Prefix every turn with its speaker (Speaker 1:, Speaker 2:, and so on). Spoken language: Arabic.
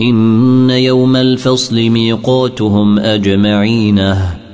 Speaker 1: إن يوم الفصل ميقاتهم أجمعين.